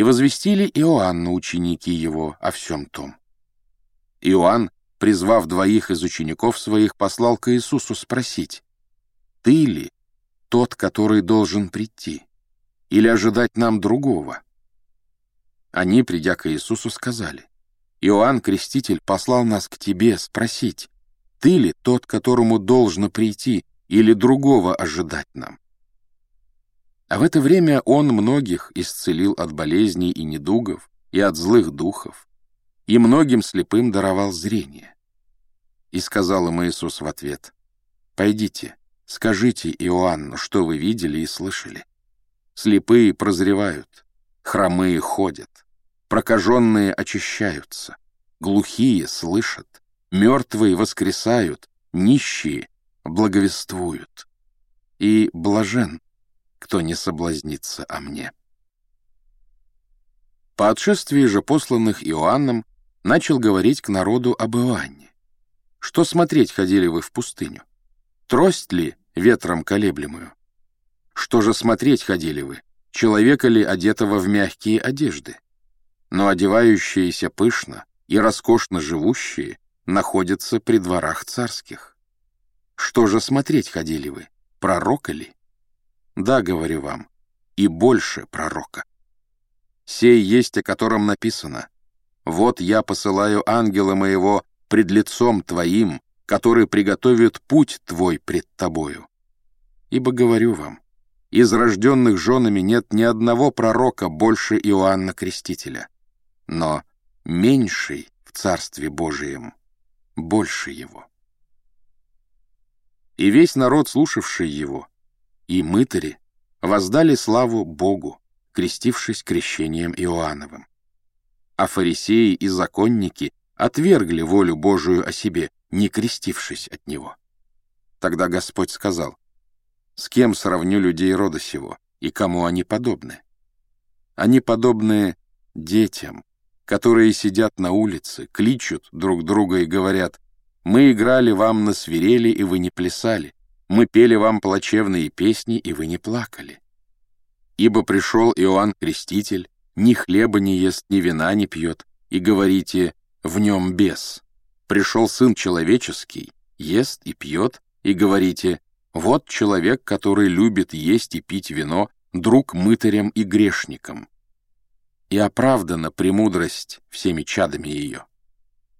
и возвестили Иоанну ученики его о всем том. Иоанн, призвав двоих из учеников своих, послал к Иисусу спросить, «Ты ли тот, который должен прийти, или ожидать нам другого?» Они, придя к Иисусу, сказали, «Иоанн Креститель послал нас к тебе спросить, ты ли тот, которому должно прийти, или другого ожидать нам?» А в это время он многих исцелил от болезней и недугов, и от злых духов, и многим слепым даровал зрение. И сказал им Иисус в ответ, «Пойдите, скажите Иоанну, что вы видели и слышали. Слепые прозревают, хромые ходят, прокаженные очищаются, глухие слышат, мертвые воскресают, нищие благовествуют. И блажен, кто не соблазнится о мне». По отшествии же посланных Иоанном начал говорить к народу об Иоанне. Что смотреть ходили вы в пустыню? Трость ли ветром колеблемую? Что же смотреть ходили вы? Человека ли, одетого в мягкие одежды? Но одевающиеся пышно и роскошно живущие находятся при дворах царских. Что же смотреть ходили вы? Пророка ли? Да, говорю вам, и больше пророка. Сей есть, о котором написано — вот я посылаю ангела моего пред лицом твоим, который приготовит путь твой пред тобою. Ибо говорю вам, из рожденных женами нет ни одного пророка больше Иоанна Крестителя, но меньший в Царстве Божием больше его. И весь народ, слушавший его, и мытари, воздали славу Богу, крестившись крещением Иоанновым а фарисеи и законники отвергли волю Божию о себе, не крестившись от него. Тогда Господь сказал, «С кем сравню людей рода сего, и кому они подобны? Они подобны детям, которые сидят на улице, кличут друг друга и говорят, «Мы играли вам на свирели, и вы не плясали, мы пели вам плачевные песни, и вы не плакали». Ибо пришел Иоанн Креститель, ни хлеба не ест, ни вина не пьет, и говорите «в нем бес». Пришел Сын Человеческий, ест и пьет, и говорите «вот человек, который любит есть и пить вино, друг мытарям и грешникам». И оправдана премудрость всеми чадами ее.